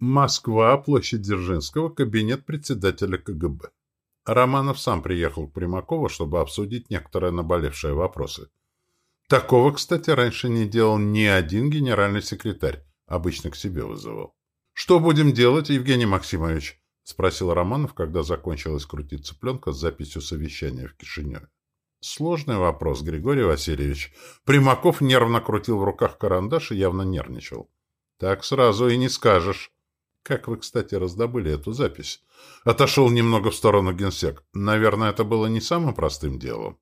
Москва, площадь Дзержинского, кабинет председателя КГБ. Романов сам приехал к Примакову, чтобы обсудить некоторые наболевшие вопросы. Такого, кстати, раньше не делал ни один генеральный секретарь, обычно к себе вызывал. «Что будем делать, Евгений Максимович?» — спросил Романов, когда закончилась крутиться пленка с записью совещания в Кишиневе. Сложный вопрос, Григорий Васильевич. Примаков нервно крутил в руках карандаш и явно нервничал. Так сразу и не скажешь. Как вы, кстати, раздобыли эту запись? Отошел немного в сторону генсек. Наверное, это было не самым простым делом.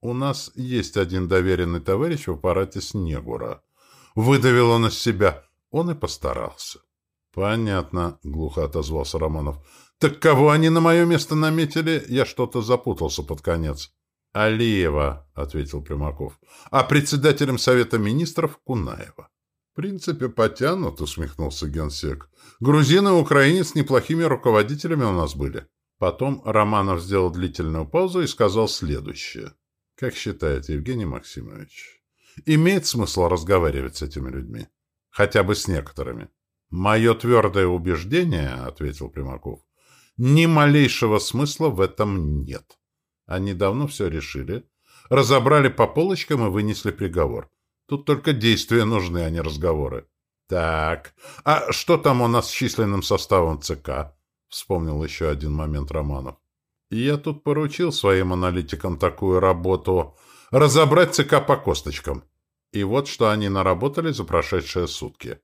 У нас есть один доверенный товарищ в аппарате Снегура. Выдавил он из себя. Он и постарался. Понятно, глухо отозвался Романов. Так кого они на мое место наметили? Я что-то запутался под конец. Алиева, ответил Примаков. А председателем Совета Министров Кунаева. Принципе, потянут, усмехнулся генсек. Грузин и украинец неплохими руководителями у нас были. Потом Романов сделал длительную паузу и сказал следующее. Как считаете, Евгений Максимович, имеет смысл разговаривать с этими людьми? Хотя бы с некоторыми. Мое твердое убеждение, ответил Примаков, ни малейшего смысла в этом нет. Они давно все решили, разобрали по полочкам и вынесли приговор. Тут только действия нужны, а не разговоры. Так, а что там у нас с численным составом ЦК? Вспомнил еще один момент Романов. Я тут поручил своим аналитикам такую работу — разобрать ЦК по косточкам. И вот что они наработали за прошедшие сутки.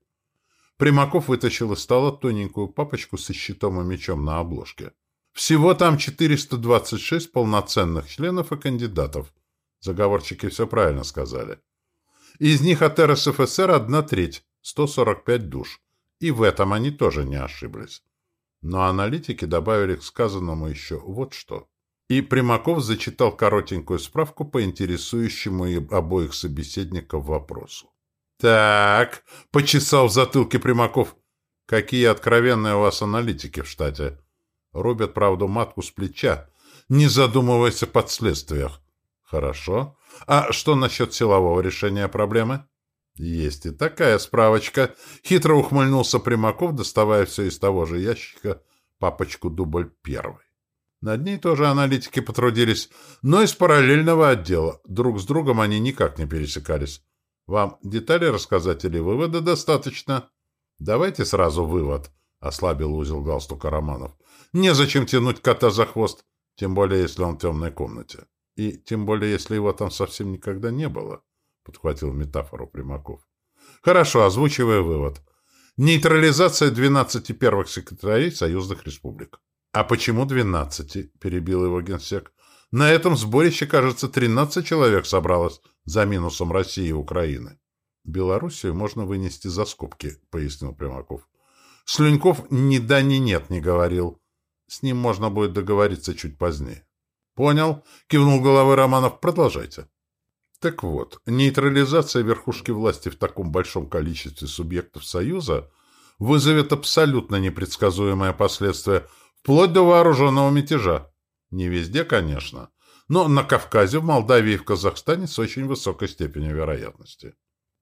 Примаков вытащил из стола тоненькую папочку со щитом и мечом на обложке. Всего там 426 полноценных членов и кандидатов. Заговорщики все правильно сказали. Из них от РСФСР одна треть, 145 душ. И в этом они тоже не ошиблись. Но аналитики добавили к сказанному еще вот что. И Примаков зачитал коротенькую справку по интересующему обоих собеседников вопросу. «Так», — почесал в затылке Примаков, — «какие откровенные у вас аналитики в штате. Рубят, правду, матку с плеча, не задумываясь о последствиях. Хорошо. А что насчет силового решения проблемы? Есть и такая справочка. Хитро ухмыльнулся Примаков, доставая все из того же ящика папочку дубль первый. Над ней тоже аналитики потрудились, но из параллельного отдела. Друг с другом они никак не пересекались. Вам детали рассказать или вывода достаточно? Давайте сразу вывод, — ослабил узел галстука Романов. Незачем тянуть кота за хвост, тем более, если он в темной комнате. И тем более, если его там совсем никогда не было, — подхватил метафору Примаков. Хорошо, озвучивая вывод. Нейтрализация 12 первых секретарей союзных республик. А почему 12? — перебил его генсек. На этом сборище, кажется, 13 человек собралось за минусом России и Украины. Белоруссию можно вынести за скобки, — пояснил Примаков. Слюньков ни да, ни нет не говорил. С ним можно будет договориться чуть позднее. «Понял», — кивнул головой Романов. «Продолжайте». Так вот, нейтрализация верхушки власти в таком большом количестве субъектов Союза вызовет абсолютно непредсказуемые последствия, вплоть до вооруженного мятежа. Не везде, конечно, но на Кавказе, в Молдавии и в Казахстане с очень высокой степенью вероятности.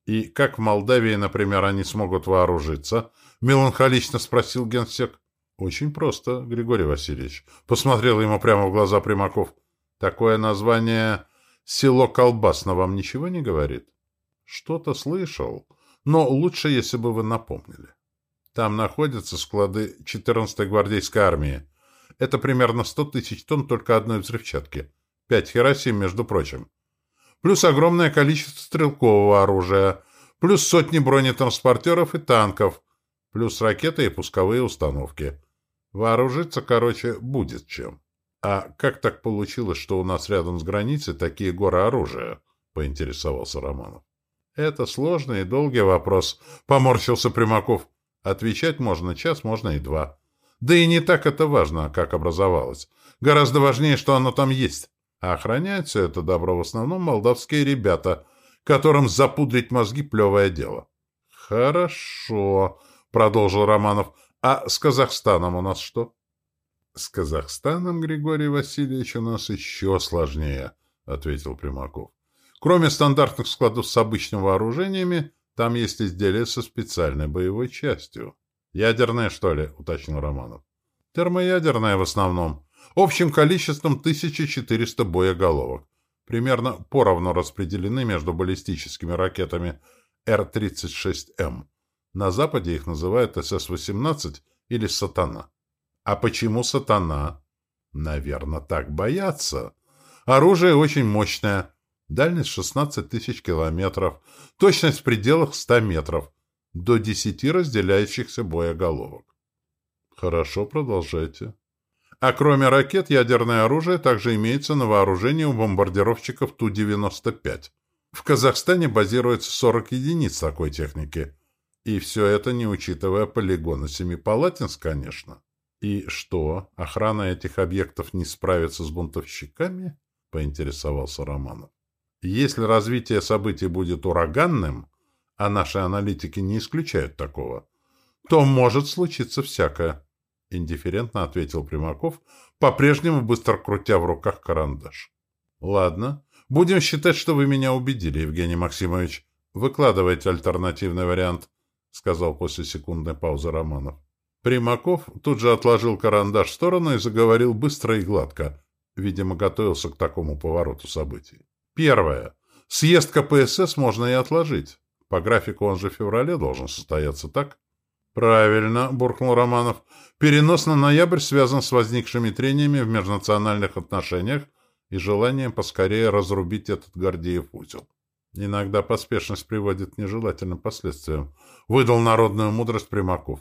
И как в Молдавии, например, они смогут вооружиться? Меланхолично спросил генсек. Очень просто, Григорий Васильевич. Посмотрел ему прямо в глаза Примаков. Такое название «Село Колбасно» вам ничего не говорит? Что-то слышал, но лучше, если бы вы напомнили. Там находятся склады 14-й гвардейской армии. Это примерно 100 тысяч тонн только одной взрывчатки. Пять Хиросим, между прочим. Плюс огромное количество стрелкового оружия. Плюс сотни бронетранспортеров и танков. Плюс ракеты и пусковые установки. Вооружиться, короче, будет чем. А как так получилось, что у нас рядом с границей такие горы оружия? Поинтересовался Романов. Это сложный и долгий вопрос, поморщился Примаков. Отвечать можно час, можно и два. Да и не так это важно, как образовалось. Гораздо важнее, что оно там есть. А охраняют все это добро в основном молдавские ребята, которым запудрить мозги плевое дело. «Хорошо», — продолжил Романов. А с Казахстаном у нас что? С Казахстаном, Григорий Васильевич, у нас еще сложнее, ответил Примаков. Кроме стандартных складов с обычными вооружениями, там есть изделия со специальной боевой частью. «Ядерные, что ли?» — уточнил Романов. «Термоядерные в основном. Общим количеством 1400 боеголовок. Примерно поровну распределены между баллистическими ракетами Р-36М. На Западе их называют СС-18 или «Сатана». А почему «Сатана»? Наверное, так боятся. Оружие очень мощное. Дальность 16 тысяч километров. Точность в пределах 100 метров. До 10 разделяющихся боеголовок. Хорошо, продолжайте. А кроме ракет, ядерное оружие также имеется на вооружении у бомбардировщиков Ту-95. В Казахстане базируется 40 единиц такой техники. И все это не учитывая полигона Семипалатинск, конечно. И что, охрана этих объектов не справится с бунтовщиками? Поинтересовался Романов. Если развитие событий будет ураганным, а наши аналитики не исключают такого, то может случиться всякое. Индифферентно ответил Примаков, по-прежнему быстро крутя в руках карандаш. Ладно, будем считать, что вы меня убедили, Евгений Максимович. Выкладывайте альтернативный вариант, сказал после секундной паузы Романов. Примаков тут же отложил карандаш в сторону и заговорил быстро и гладко. Видимо, готовился к такому повороту событий. Первое. Съезд КПСС можно и отложить. По графику он же в феврале должен состояться, так? Правильно, буркнул Романов. Перенос на ноябрь связан с возникшими трениями в межнациональных отношениях и желанием поскорее разрубить этот Гордеев узел. Иногда поспешность приводит к нежелательным последствиям. Выдал народную мудрость Примаков.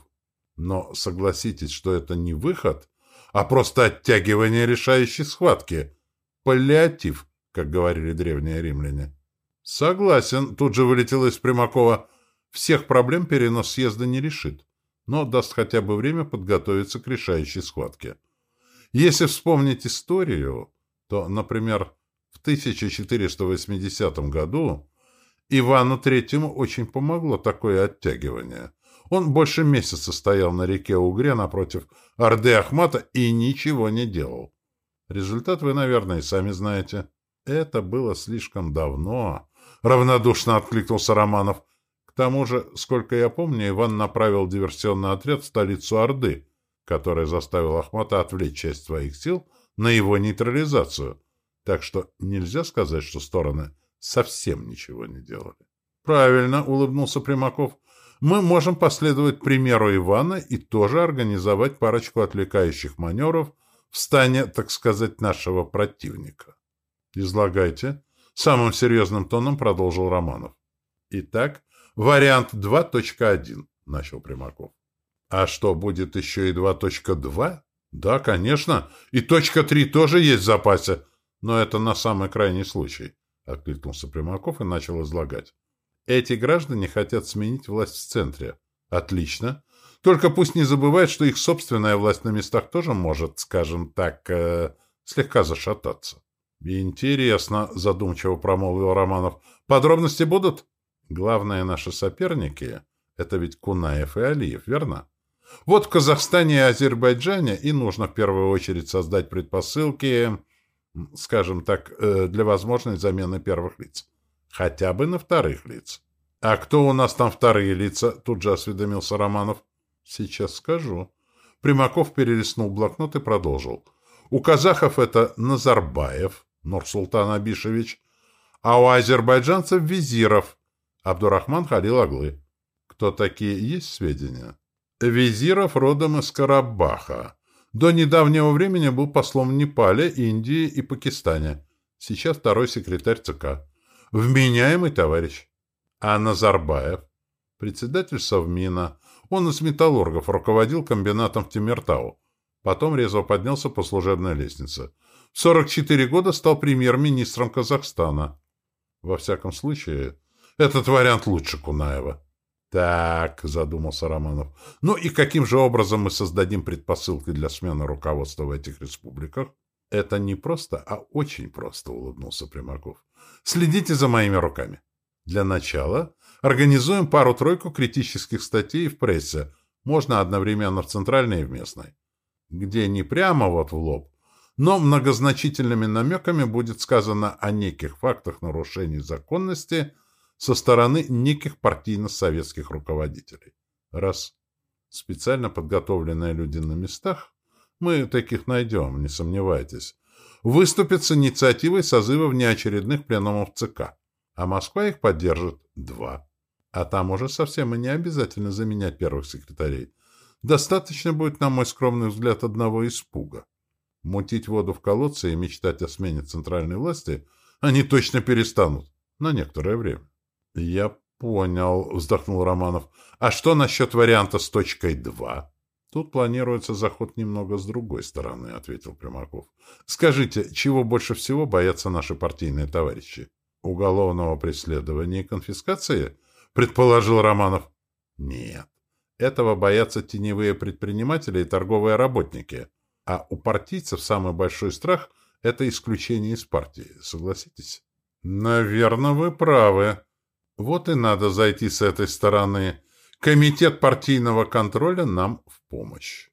Но согласитесь, что это не выход, а просто оттягивание решающей схватки. Паллиатив, как говорили древние римляне. Согласен, тут же вылетело из Примакова. Всех проблем перенос съезда не решит, но даст хотя бы время подготовиться к решающей схватке. Если вспомнить историю, то, например, в 1480 году Ивану Третьему очень помогло такое оттягивание. Он больше месяца стоял на реке Угре напротив Орды Ахмата и ничего не делал. Результат вы, наверное, и сами знаете. Это было слишком давно, — равнодушно откликнулся Романов. К тому же, сколько я помню, Иван направил диверсионный отряд в столицу Орды, который заставил Ахмата отвлечь часть своих сил на его нейтрализацию. Так что нельзя сказать, что стороны совсем ничего не делали. — Правильно, — улыбнулся Примаков. — мы можем последовать примеру Ивана и тоже организовать парочку отвлекающих маневров в стане, так сказать, нашего противника. Излагайте. Самым серьезным тоном продолжил Романов. Итак, вариант 2.1, начал Примаков. А что, будет еще и 2.2? Да, конечно. И точка 3 тоже есть в запасе. Но это на самый крайний случай, откликнулся Примаков и начал излагать. Эти граждане хотят сменить власть в центре. Отлично. Только пусть не забывают, что их собственная власть на местах тоже может, скажем так, э, слегка зашататься. «Интересно», — задумчиво промолвил Романов. «Подробности будут?» «Главное, наши соперники — это ведь Кунаев и Алиев, верно?» «Вот в Казахстане и Азербайджане и нужно в первую очередь создать предпосылки, скажем так, э, для возможной замены первых лиц. Хотя бы на вторых лиц. «А кто у нас там вторые лица?» — тут же осведомился Романов. «Сейчас скажу». Примаков перелистнул блокнот и продолжил. «У казахов это Назарбаев, Нурсултан Абишевич, а у азербайджанцев Визиров, Абдурахман Халил Аглы. Кто такие, есть сведения?» Визиров родом из Карабаха. До недавнего времени был послом в Непале, Индии и Пакистане. Сейчас второй секретарь ЦК. Вменяемый товарищ. А Назарбаев? Председатель Совмина. Он из металлургов руководил комбинатом в Тимиртау. Потом резво поднялся по служебной лестнице. В 44 года стал премьер-министром Казахстана. Во всяком случае, этот вариант лучше Кунаева. Так, задумался Романов. Ну и каким же образом мы создадим предпосылки для смены руководства в этих республиках? Это не просто, а очень просто, улыбнулся Примаков. Следите за моими руками. Для начала организуем пару-тройку критических статей в прессе, можно одновременно в центральной и в местной, где не прямо вот в лоб, но многозначительными намеками будет сказано о неких фактах нарушений законности со стороны неких партийно-советских руководителей. Раз. Специально подготовленные люди на местах, мы таких найдем, не сомневайтесь, выступят с инициативой созыва внеочередных пленумов ЦК, а Москва их поддержит два. А там уже совсем и не обязательно заменять первых секретарей. Достаточно будет, на мой скромный взгляд, одного испуга. Мутить воду в колодце и мечтать о смене центральной власти они точно перестанут на некоторое время. — Я понял, — вздохнул Романов. — А что насчет варианта с точкой 2? — Тут планируется заход немного с другой стороны, — ответил Примаков. — Скажите, чего больше всего боятся наши партийные товарищи? Уголовного преследования и конфискации? — предположил Романов. — Нет. Этого боятся теневые предприниматели и торговые работники. А у партийцев самый большой страх — это исключение из партии. Согласитесь? — Наверное, вы правы. Вот и надо зайти с этой стороны. Комитет партийного контроля нам в помощь.